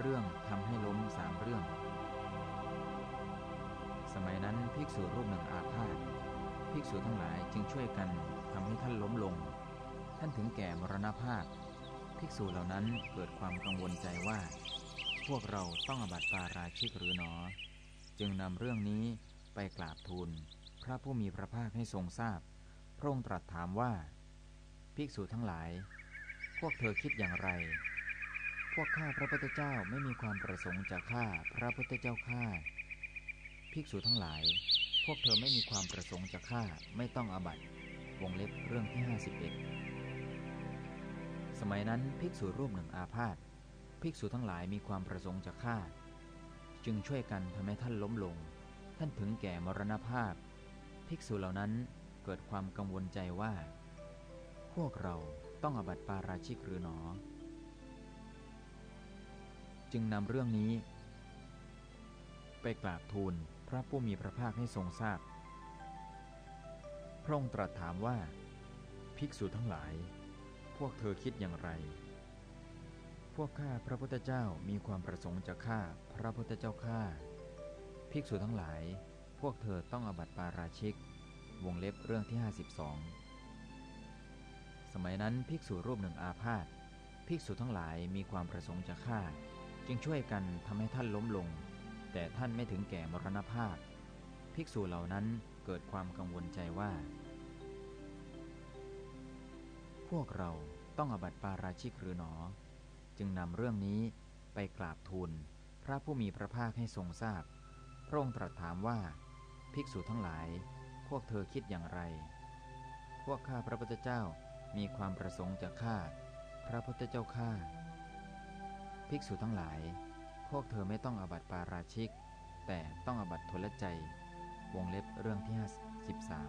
เรื่องทำให้ล้มสามเรื่อง สมัยนั้นภิกษุรูปหนึ่งอาพาธภิกษุทั้งหลายจึงช่วยกันทำให้ท่านล้มลง ท่านถึงแก่มรณภาพ ภิกษุเหล่านั้นเกิดความกังวลใจว่า พวกเราต้องอบัติปาราชิกหรือหนอ จึงนำเรื่องนี้ไปกราบทูล พระผู้มีพระภาคให้ทรงทราบ พระองค์ตรัสถามว่า ภิกษุทั้งหลาย พวกเธอคิดอย่างไร วกข้าพระพุทธเจ้าไม่มีความประสงค์จะฆ่าพระพุทธเจ้าข้าภิกษุทั้งหลาย พวกเธอไม่มีความประสงค์จะฆ่าไม่ต้องอบัติวงเล็บเรื่องที่ 51 สมัยนั้นภิกษุรูปหนึ่งอาพาธภิกษุทั้งหลายมีความประสงค์จะฆ่า จึงช่วยกันทำให้ท่านล้มลง ท่านถึงแก่มรณภาพ ภิกษุเหล่านั้นเกิดความกังวลใจว่า พวกเราต้องอบัติปาราชิกหรือหนอ จึงนำเรื่องนี้ ไปกราบทูลพระผู้มีพระภาคให้ทรงทราบพระองค์ตรัสถามว่า ภิกษุทั้งหลาย พวกเธอคิดอย่างไร พวกข้าพระพุทธเจ้ามีความประสงค์จะฆ่าพระพุทธเจ้าข้าภิกษุทั้งหลาย พวกเธอต้องอบัติปาราชิก วงเล็บเรื่องที่ 52 สมัยนั้นภิกษุรูปหนึ่งอาพาธภิกษุทั้งหลายมีความประสงค์จะฆ่า จึงช่วยกันทำให้ท่านล้มลง แต่ท่านไม่ถึงแก่มรณภาพ ภิกษุเหล่านั้นเกิดความกังวลใจว่า พวกเราต้องอบัติปาราชิกหรือหนอ จึงนำเรื่องนี้ไปกราบทูลพระผู้มีพระภาคให้ทรงทราบพระองค์ตรัสถามว่า ภิกษุทั้งหลาย พวกเธอคิดอย่างไร พวกข้าพระพุทธเจ้ามีความประสงค์จะฆ่า พระพุทธเจ้าข้า ภิกษุทั้งหลาย พวกเธอไม่ต้องอบัติปาราชิก แต่ต้องอบัติทุลใจ วงเล็บเรื่องที่ 53